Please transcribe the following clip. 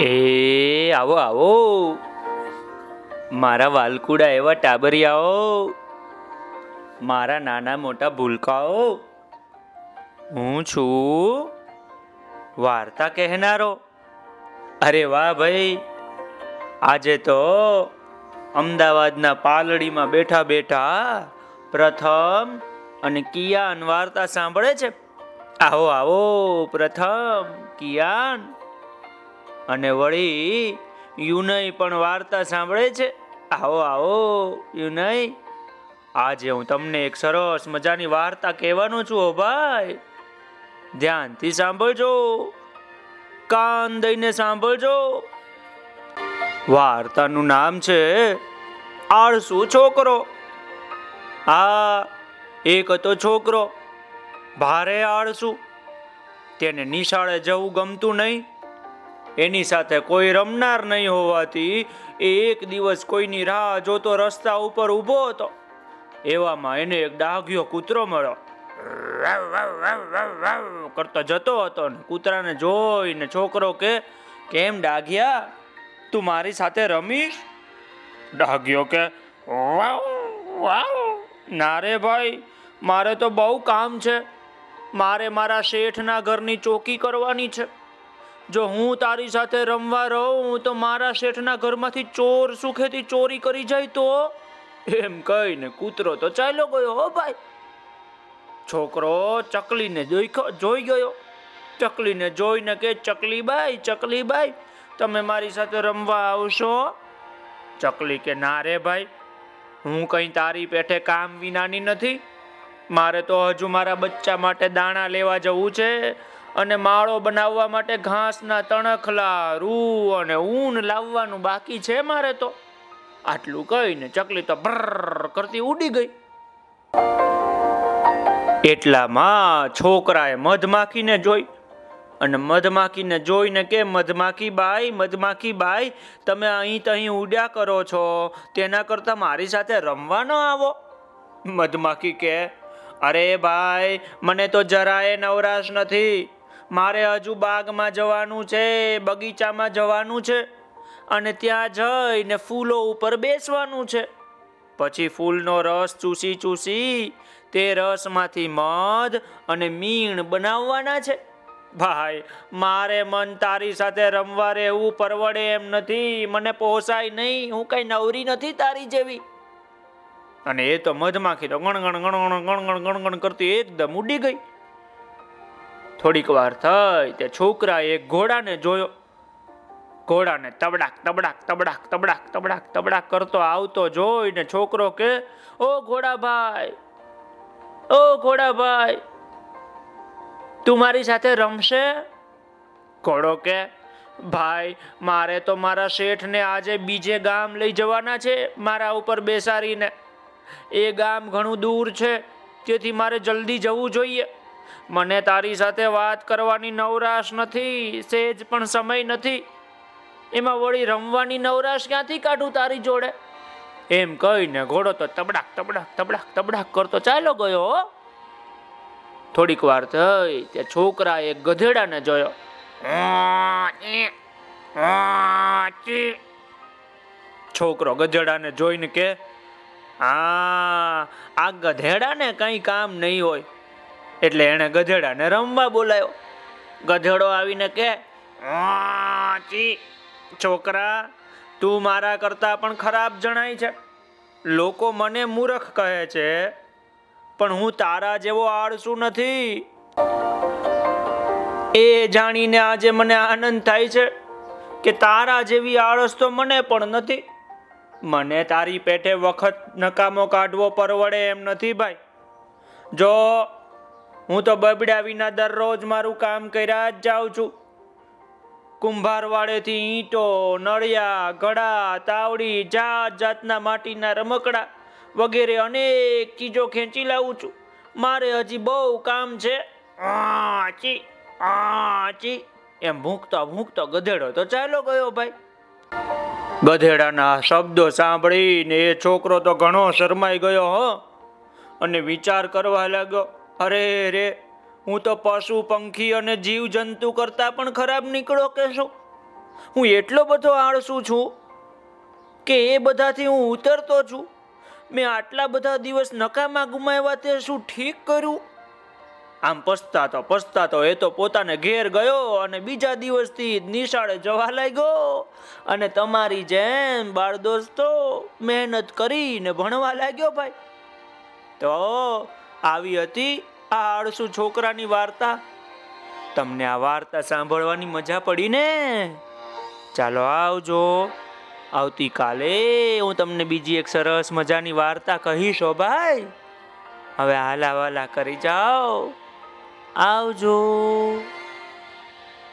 એ, આવો આવો. મારા વાલકુડા એવા ટાબરિયાઓ. મારા નાના મોટા ભૂલકાઓ. હું છું વાર્તા કહેનારો. અરે વાહ ભાઈ. આજે તો અમદાવાદના પાલડીમાં બેઠા બેઠા પ્રથમ અને કિયાન વાર્તા સાંભળે છે. આવો આવો, પ્રથમ કિયાન. અને વળી યુનય પણ વાર્તા સાંભળે છે. આવો આવો યુનય આજે હું તમને એક સરસ મજાની વાર્તા કહેવાનો છું, ઓ ભાઈ. ધ્યાનથી સાંભળજો. કાન દઈને સાંભળજો. વાર્તાનું નામ છે આળસુ છોકરો. આ એક હતો છોકરો. ભારે આળસુ. તેને નિશાળે જવું ગમતું નહીં. એની સાથે કોઈ રમનાર નહીં હોવાથી એ એક દિવસ કોઈની રાહ જોતો રસ્તા ઉપર ઊભો હતો. એવામાં એને એક ડાઘ્યો કૂતરો મળ્યો. કરતો જતો હતો ને કૂતરાને જોઈને છોકરો કે, કેમ ડાઘ્યા? તું મારી સાથે રમીશ? ડાઘ્યો કે ના રે ભાઈ, મારે તો બહુ કામ છે. મારે મારા શેઠના ઘરની ચોકી કરવાની છે. જો હું તારી સાથે રમવા રહું, તો મારા શેઠના ઘરમાંથી ચોર સુખેથી ચોરી કરી જાય તો? એમ કહીને કૂતરો તો ચાલ્યો ગયો હો ભાઈ. છોકરો ચકલીને જોઈ ગયો. ચકલીને જોઈને કે ચકલી બાઈ ચકલી બાઈ તમે મારી સાથે રમવા આવશો? ચકલી કે, ના રે ભાઈ, હું કઈ તારી પેઠે કામ વિનાની નથી. મારે તો હજુ મારા બચ્ચા માટે દાણા લેવા જવું છે. અને માળો બનાવવા માટે ઘાસના તણખલા, રૂ અને ઊન લાવવાનું બાકી છે મારે તો. આટલું કહીને ચકલી તો બ્રર કરતી ઉડી ગઈ. એટલામાં છોકરાએ મધમાખીને જોઈ. અને મધમાખીને જોઈને કે મધમાખી બાઈ મધમાખી બાઈ, તમે અહીં તહીં ઉડ્યા કરો છો. તેના કરતાં મારી સાથે રમવા ન આવો. મધમાખી કે, અરે ભાઈ, મને તો જરાય નવરાશ નથી. મારે હજુ બાગમાં જવાનું છે, બગીચામાં જવાનું છે અને ત્યાં જઈને ફૂલો ઉપર બેસવાનું છે. પછી ફૂલનો રસ ચૂસી ચૂસી તે રસમાંથી મધ અને મીણ બનાવવાના છે. ભાઈ, મારે મન તારી સાથે રમવા રહેવું પરવડે એમ નથી, મને પોસાય નહીં, હું કઈ નવરી નથી તારી જેવી. અને એ તો મધમાખી તો ગણ ગણ ગણ ગણ ગણ ગણ કરતી એકદમ ઉડી ગઈ. થોડીક વાર થઈ તે છોકરા એક ઘોડાને જોયો. ઘોડાને તબડાક તબડાક તબડાક તબડાક તબડાક તબડાક કરતો આવતો જોઈને છોકરો કે, ઓ ઘોડાભાઈ ઓ ઘોડાભાઈ, તું મારી સાથે રમશે? ઘોડો કે, ભાઈ, મારે તો મારા શેઠને આજે બીજે ગામ લઈ જવાના છે, મારા ઉપર બેસાડીને. એ ગામ ઘણું દૂર છે, તેથી મારે જલ્દી જવું જોઈએ. મને તારી સાથે વાત કરવાની નવરાશ નથી, સેજ પણ સમય નથી. એમાં વળી રમવાની નવરાશ ક્યાંથી કાઢું તારી જોડે? એમ કહીને ઘોડો તો તબડાક તબડાક તબડાક તબડાક કરતો ચાલો ગયો થોડીક વાર થઈ ત્યાં છોકરા એક ગધેડાને જોયો. છોકરો ગધેડાને જોઈને કે આ ગધેડાને કઈ કામ નહીં હોય. એટલે એણે ગધેડાને રમવા બોલાયો. ગધેડો આવીને કે છોકરા, તું મારા કરતા પણ ખરાબ જણાય છે. લોકો મને મૂર્ખ કહે છે, પણ હું તારા જેવો આળસુ નથી. એ જાણીને આજે મને આનંદ થાય છે કે તારા જેવી આળસ તો મને પણ નથી. મને તારી પેટે વખત નકામો કાઢવો પરવડે એમ નથી ભાઈ. જો હું તો બબડ્યા વિના દરરોજ મારું કામ કર્યા જ જાઉં છું. કુંભારવાડેથી ઈંટો, નળિયા, ઘડા, તાવડી, જાત જાતના માટીના રમકડા વગેરે અનેક ચીજો ખેંચી લાવું છું. મારે હજી બહુ કામ છે. આચી આચી. એમ ભૂંકતો ભૂંકતો ગધેડો તો ચાલો ગયો ભાઈ. ગધેડાના શબ્દો સાંભળીને એ છોકરો તો ઘણો શરમાઈ ગયો, હો. અને વિચાર કરવા લાગ્યો અરે રે હું તો પશુ, પંખી અને જીવ જંતુ કરતા પણ ખરાબ નીકળો કે શું હું એટલો બધો આળસુ છું કે એ બધાથી હું ઉતરતો છું. મેં આટલા બધા દિવસ નકામા ગુમાવ્યા તે શું ઠીક કર્યું આમ પસ્તાતો પસ્તાતો, એ તો પોતાને ઘેર ગયો અને બીજા દિવસથી નિશાળે જવા લાગ્યો. અને તમારી જેમ બાળ દોસ્તો મહેનત કરીને ભણવા લાગ્યો ભાઈ. તો આવી હતી આ આળસુ છોકરાની વાર્તા. તમને આ વાર્તા સાંભળવાની મજા પડી ને? ચાલો આવજો. આવતીકાલે હું તમને બીજી એક સરસ મજાની વાર્તા કહીશ ભાઈ. હવે હાલા કરી જાઓ. આવજો.